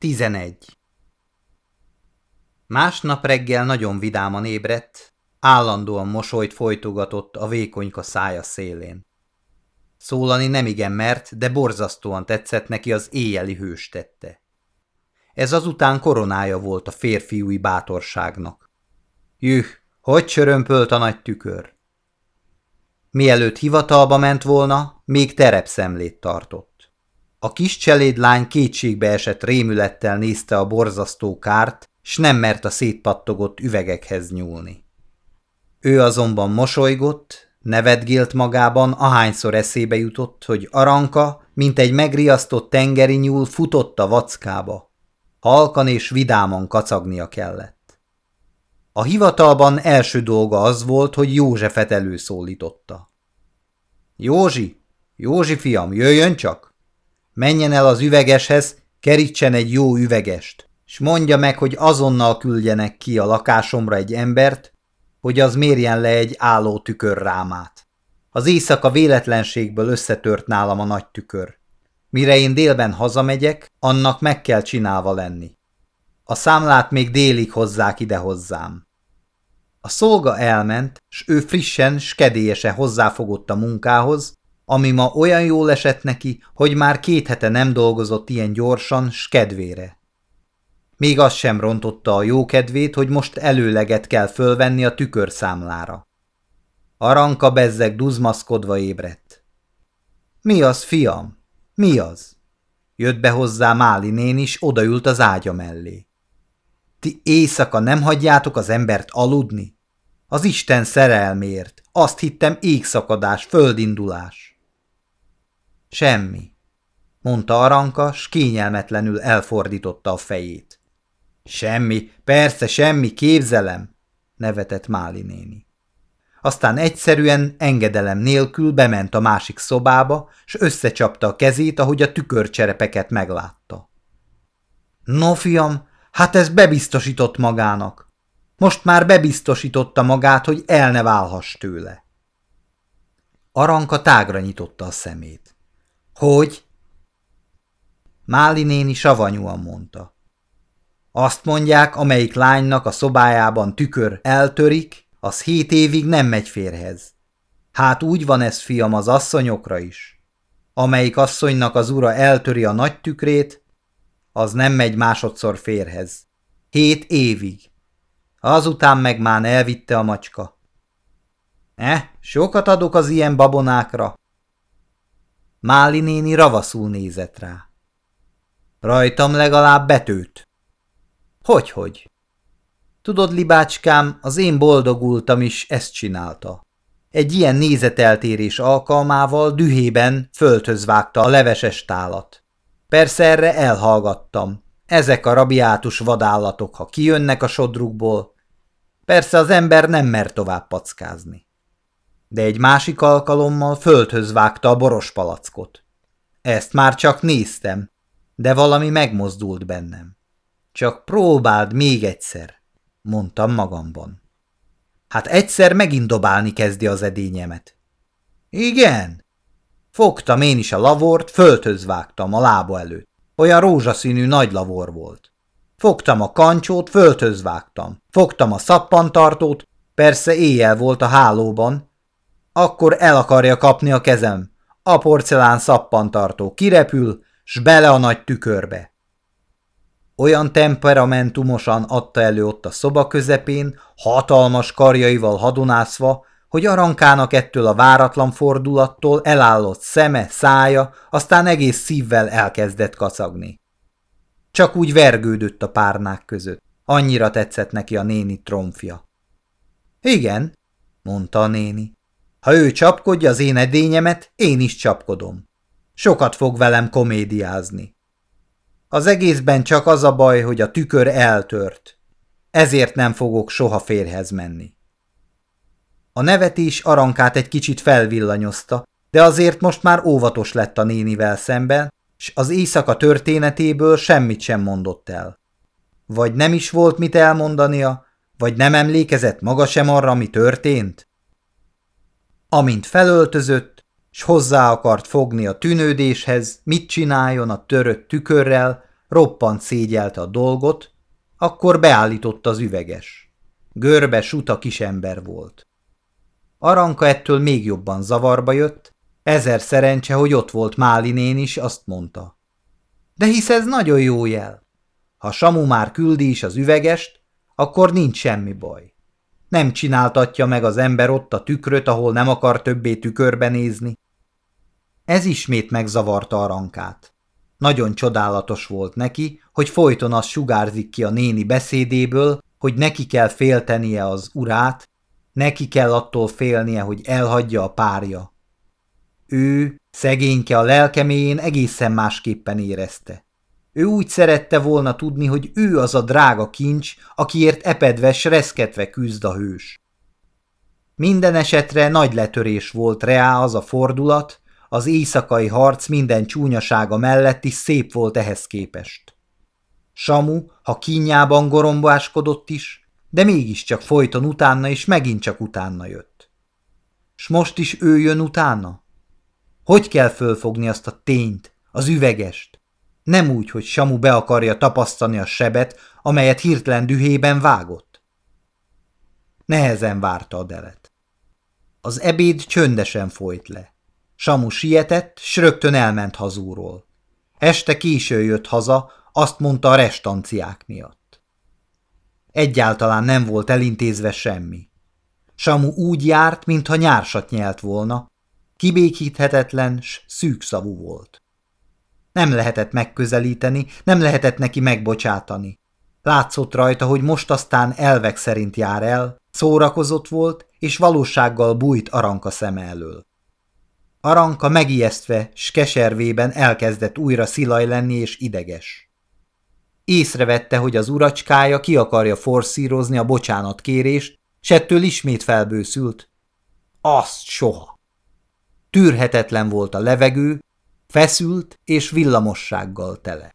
11. Másnap reggel nagyon vidáman ébredt, állandóan mosolyt folytogatott a vékonyka szája szélén. Szólani nemigen mert, de borzasztóan tetszett neki az éjjeli hős tette. Ez azután koronája volt a férfiúi bátorságnak. Jüh, hogy csörömpölt a nagy tükör! Mielőtt hivatalba ment volna, még terepszemlét tartott. A kis cselédlány kétségbe esett rémülettel nézte a borzasztó kárt, s nem mert a szétpattogott üvegekhez nyúlni. Ő azonban mosolygott, nevetgélt magában, ahányszor eszébe jutott, hogy Aranka, mint egy megriasztott tengeri nyúl futott a vackába. Halkan és vidáman kacagnia kellett. A hivatalban első dolga az volt, hogy Józsefet előszólította. Józsi, Józsi fiam, jöjjön csak! Menjen el az üvegeshez, kerítsen egy jó üvegest, s mondja meg, hogy azonnal küldjenek ki a lakásomra egy embert, hogy az mérjen le egy álló tükör rámát. Az éjszaka véletlenségből összetört nálam a nagy tükör. Mire én délben hazamegyek, annak meg kell csinálva lenni. A számlát még délig hozzák ide hozzám. A szolga elment, s ő frissen, skedélyese hozzáfogott a munkához, ami ma olyan jól esett neki, hogy már két hete nem dolgozott ilyen gyorsan, s kedvére. Még az sem rontotta a jó kedvét, hogy most előleget kell fölvenni a tükörszámlára. Aranka bezzeg duzmaszkodva ébredt. Mi az, fiam? Mi az? Jött be hozzá Máli nén is, odaült az ágya mellé. Ti éjszaka nem hagyjátok az embert aludni? Az Isten szerelmért. Azt hittem égszakadás, földindulás. Semmi, mondta Aranka, s kényelmetlenül elfordította a fejét. Semmi, persze semmi, képzelem, nevetett Máli néni. Aztán egyszerűen engedelem nélkül bement a másik szobába, s összecsapta a kezét, ahogy a tükörcserepeket meglátta. No, fiam, hát ez bebiztosított magának. Most már bebiztosította magát, hogy el ne válhass tőle. Aranka tágra nyitotta a szemét. Hogy? Máli néni savanyúan mondta. Azt mondják, amelyik lánynak a szobájában tükör eltörik, az hét évig nem megy férhez. Hát úgy van ez, fiam, az asszonyokra is. Amelyik asszonynak az ura eltöri a nagy tükrét, az nem megy másodszor férhez. Hét évig. Azután meg már elvitte a macska. Eh, sokat adok az ilyen babonákra, Máli néni ravaszul nézett rá. Rajtam legalább betőt. Hogy-hogy? Tudod, libácskám, az én boldogultam is ezt csinálta. Egy ilyen nézeteltérés alkalmával dühében földhöz vágta a leveses tálat. Persze erre elhallgattam. Ezek a rabiátus vadállatok, ha kijönnek a sodrukból, persze az ember nem mer tovább packázni de egy másik alkalommal földhöz vágta a boros palackot. Ezt már csak néztem, de valami megmozdult bennem. Csak próbáld még egyszer, mondtam magamban. Hát egyszer megint dobálni kezdi az edényemet. Igen. Fogtam én is a lavort, földhöz vágtam a lába előtt. Olyan rózsaszínű nagy lavor volt. Fogtam a kancsót, földhöz vágtam. Fogtam a szappantartót, persze éjjel volt a hálóban, akkor el akarja kapni a kezem. A porcelán szappantartó kirepül, s bele a nagy tükörbe. Olyan temperamentumosan adta elő ott a szoba közepén, hatalmas karjaival hadonászva, hogy arankának ettől a váratlan fordulattól elállott szeme, szája, aztán egész szívvel elkezdett kacagni. Csak úgy vergődött a párnák között. Annyira tetszett neki a néni tromfja. Igen, mondta a néni. Ha ő csapkodja az én edényemet, én is csapkodom. Sokat fog velem komédiázni. Az egészben csak az a baj, hogy a tükör eltört. Ezért nem fogok soha férhez menni. A nevetés arankát egy kicsit felvillanyozta, de azért most már óvatos lett a nénivel szemben, s az éjszaka történetéből semmit sem mondott el. Vagy nem is volt mit elmondania, vagy nem emlékezett maga sem arra, mi történt? Amint felöltözött, s hozzá akart fogni a tűnődéshez, mit csináljon a törött tükörrel, roppant szégyelte a dolgot, akkor beállította az üveges. Görbe, suta kisember volt. Aranka ettől még jobban zavarba jött, ezer szerencse, hogy ott volt Málinén is, azt mondta. De hisz ez nagyon jó jel. Ha Samu már küldi is az üvegest, akkor nincs semmi baj. Nem csináltatja meg az ember ott a tükröt, ahol nem akar többé tükörbe nézni. Ez ismét megzavarta Arankát. Nagyon csodálatos volt neki, hogy folyton az sugárzik ki a néni beszédéből, hogy neki kell féltenie az urát, neki kell attól félnie, hogy elhagyja a párja. Ő, szegényke a lelkeméjén egészen másképpen érezte. Ő úgy szerette volna tudni, hogy ő az a drága kincs, akiért epedve, reszketve küzd a hős. Minden esetre nagy letörés volt reá az a fordulat, az éjszakai harc minden csúnyasága mellett is szép volt ehhez képest. Samu, ha kínjában gorombáskodott is, de mégiscsak folyton utána és megint csak utána jött. S most is ő jön utána? Hogy kell fölfogni azt a tényt, az üvegest? Nem úgy, hogy Samu be akarja tapasztani a sebet, amelyet hirtelen dühében vágott. Nehezen várta a delet. Az ebéd csöndesen folyt le. Samu sietett, s rögtön elment hazúról. Este késő jött haza, azt mondta a restanciák miatt. Egyáltalán nem volt elintézve semmi. Samu úgy járt, mintha nyársat nyelt volna, kibékíthetetlen s szűkszavú volt. Nem lehetett megközelíteni, nem lehetett neki megbocsátani. Látszott rajta, hogy most aztán elvek szerint jár el, szórakozott volt, és valósággal bújt Aranka szeme elől. Aranka megijesztve, s keservében elkezdett újra szilaj lenni és ideges. Észrevette, hogy az uracskája ki akarja forszírozni a bocsánatkérést, s ettől ismét felbőszült. Azt soha! Tűrhetetlen volt a levegő, feszült és villamossággal tele.